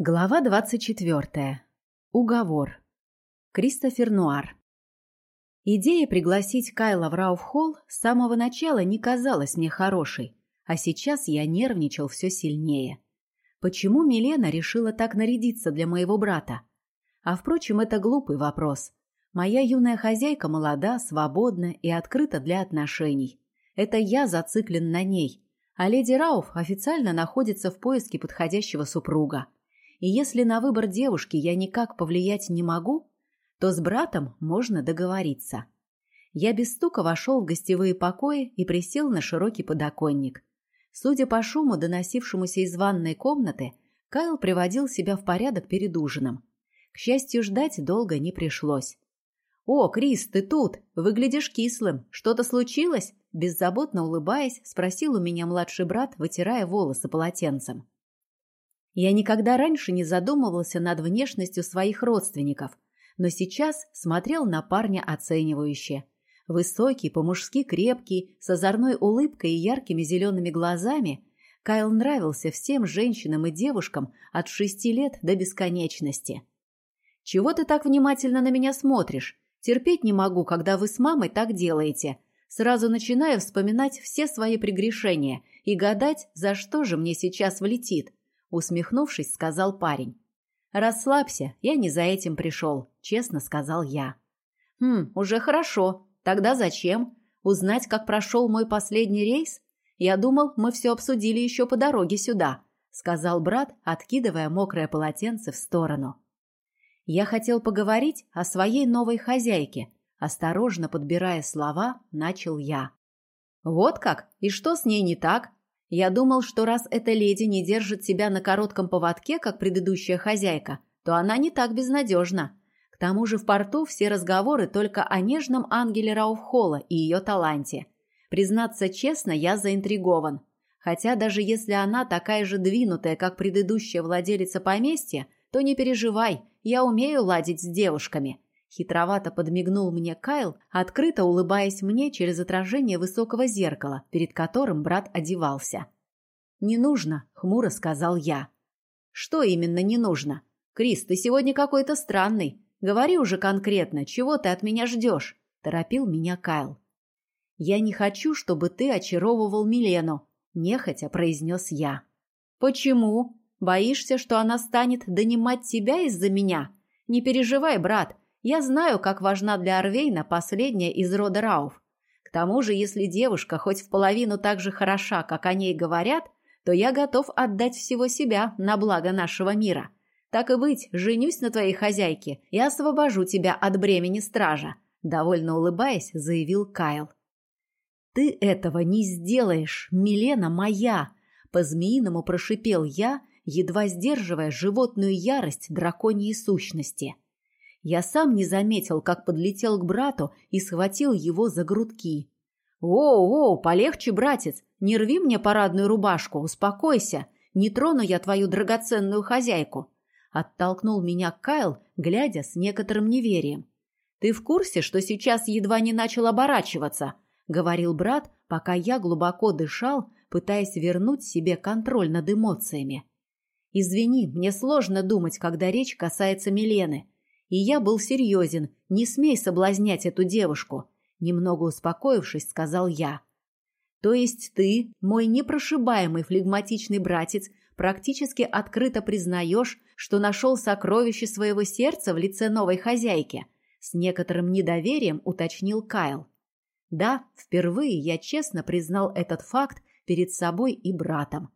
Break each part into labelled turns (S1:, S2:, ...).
S1: Глава 24. Уговор. Кристофер Нуар. Идея пригласить Кайла в Рауф-холл с самого начала не казалась мне хорошей, а сейчас я нервничал все сильнее. Почему Милена решила так нарядиться для моего брата? А впрочем, это глупый вопрос. Моя юная хозяйка молода, свободна и открыта для отношений. Это я зациклен на ней, а леди Рауф официально находится в поиске подходящего супруга. И если на выбор девушки я никак повлиять не могу, то с братом можно договориться. Я без стука вошел в гостевые покои и присел на широкий подоконник. Судя по шуму, доносившемуся из ванной комнаты, Кайл приводил себя в порядок перед ужином. К счастью, ждать долго не пришлось. «О, Крис, ты тут! Выглядишь кислым. Что-то случилось?» Беззаботно улыбаясь, спросил у меня младший брат, вытирая волосы полотенцем. Я никогда раньше не задумывался над внешностью своих родственников, но сейчас смотрел на парня оценивающе. Высокий, по-мужски крепкий, с озорной улыбкой и яркими зелеными глазами, Кайл нравился всем женщинам и девушкам от шести лет до бесконечности. «Чего ты так внимательно на меня смотришь? Терпеть не могу, когда вы с мамой так делаете», Сразу начинаю вспоминать все свои прегрешения и гадать, за что же мне сейчас влетит усмехнувшись, сказал парень. Расслабься, я не за этим пришел, честно сказал я. Хм, уже хорошо. Тогда зачем? Узнать, как прошел мой последний рейс? Я думал, мы все обсудили еще по дороге сюда, сказал брат, откидывая мокрое полотенце в сторону. Я хотел поговорить о своей новой хозяйке. Осторожно подбирая слова, начал я. Вот как? И что с ней не так? Я думал, что раз эта леди не держит себя на коротком поводке, как предыдущая хозяйка, то она не так безнадежна. К тому же в порту все разговоры только о нежном ангеле Рауфхола и ее таланте. Признаться честно, я заинтригован. Хотя даже если она такая же двинутая, как предыдущая владелица поместья, то не переживай, я умею ладить с девушками. Хитровато подмигнул мне Кайл, открыто улыбаясь мне через отражение высокого зеркала, перед которым брат одевался. «Не нужно», — хмуро сказал я. «Что именно не нужно? Крис, ты сегодня какой-то странный. Говори уже конкретно, чего ты от меня ждешь?» — торопил меня Кайл. «Я не хочу, чтобы ты очаровывал Милену», — нехотя произнес я. «Почему? Боишься, что она станет донимать тебя из-за меня? Не переживай, брат, я знаю, как важна для Арвейна последняя из рода Рауф. К тому же, если девушка хоть в половину так же хороша, как о ней говорят, то я готов отдать всего себя на благо нашего мира. Так и быть, женюсь на твоей хозяйке и освобожу тебя от бремени стража», — довольно улыбаясь, заявил Кайл. «Ты этого не сделаешь, Милена моя!» — по-змеиному прошипел я, едва сдерживая животную ярость драконьей сущности. — я сам не заметил, как подлетел к брату и схватил его за грудки. «Воу-воу, полегче, братец, не рви мне парадную рубашку, успокойся, не трону я твою драгоценную хозяйку», оттолкнул меня Кайл, глядя с некоторым неверием. «Ты в курсе, что сейчас едва не начал оборачиваться?» — говорил брат, пока я глубоко дышал, пытаясь вернуть себе контроль над эмоциями. «Извини, мне сложно думать, когда речь касается Милены. И я был серьезен, не смей соблазнять эту девушку. Немного успокоившись, сказал я. То есть ты, мой непрошибаемый флегматичный братец, практически открыто признаешь, что нашел сокровище своего сердца в лице новой хозяйки? С некоторым недоверием уточнил Кайл. Да, впервые я честно признал этот факт перед собой и братом.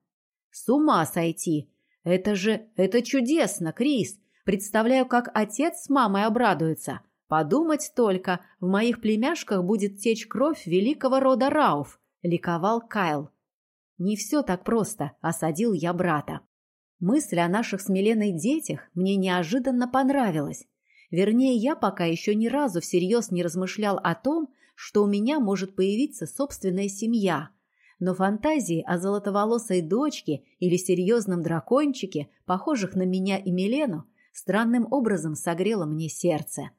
S1: С ума сойти! Это же... это чудесно, Крис! Представляю, как отец с мамой обрадуются. Подумать только, в моих племяшках будет течь кровь великого рода Рауф, ликовал Кайл. Не все так просто, осадил я брата. Мысль о наших с Миленой детях мне неожиданно понравилась. Вернее, я пока еще ни разу всерьез не размышлял о том, что у меня может появиться собственная семья. Но фантазии о золотоволосой дочке или серьезном дракончике, похожих на меня и Милену, странным образом согрело мне сердце.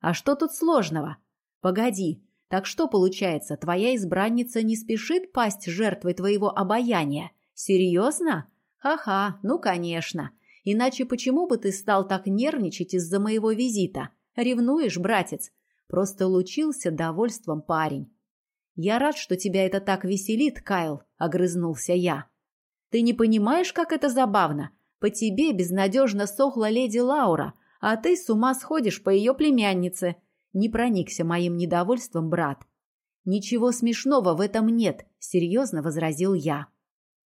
S1: А что тут сложного? Погоди, так что получается, твоя избранница не спешит пасть жертвой твоего обаяния? Серьезно? Ха-ха, ну конечно. Иначе почему бы ты стал так нервничать из-за моего визита? Ревнуешь, братец? Просто лучился довольством парень. Я рад, что тебя это так веселит, Кайл, огрызнулся я. Ты не понимаешь, как это забавно? По тебе безнадежно сохла леди Лаура, а ты с ума сходишь по ее племяннице. Не проникся моим недовольством, брат. Ничего смешного в этом нет, серьезно возразил я.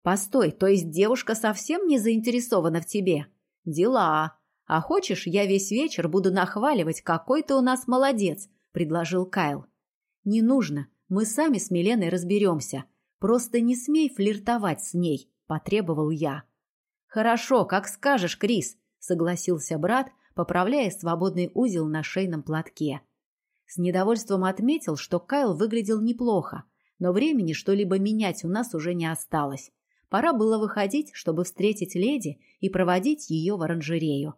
S1: Постой, то есть девушка совсем не заинтересована в тебе? Дела. А хочешь, я весь вечер буду нахваливать, какой ты у нас молодец, предложил Кайл. Не нужно, мы сами с Миленой разберемся. Просто не смей флиртовать с ней, потребовал я. Хорошо, как скажешь, Крис, согласился брат, поправляя свободный узел на шейном платке. С недовольством отметил, что Кайл выглядел неплохо, но времени что-либо менять у нас уже не осталось. Пора было выходить, чтобы встретить леди и проводить ее в оранжерею.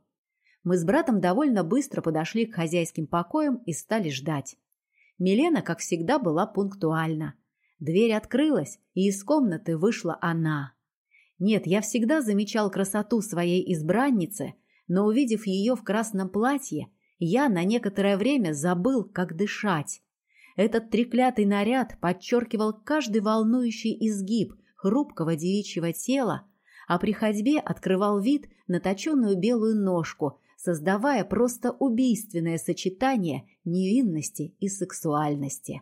S1: Мы с братом довольно быстро подошли к хозяйским покоям и стали ждать. Милена, как всегда, была пунктуальна. Дверь открылась, и из комнаты вышла она. Нет, я всегда замечал красоту своей избранницы, но увидев ее в красном платье, я на некоторое время забыл, как дышать. Этот треклятый наряд подчеркивал каждый волнующий изгиб хрупкого девичьего тела, а при ходьбе открывал вид на точенную белую ножку, создавая просто убийственное сочетание невинности и сексуальности.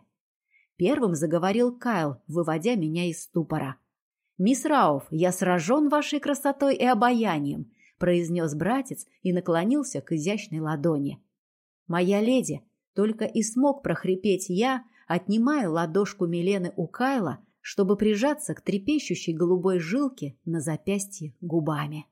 S1: Первым заговорил Кайл, выводя меня из ступора. «Мисс Рауф, я сражен вашей красотой и обаянием», произнес братец и наклонился к изящной ладони. «Моя леди!» Только и смог прохрипеть я, отнимая ладошку Милены у Кайла, чтобы прижаться к трепещущей голубой жилке на запястье губами.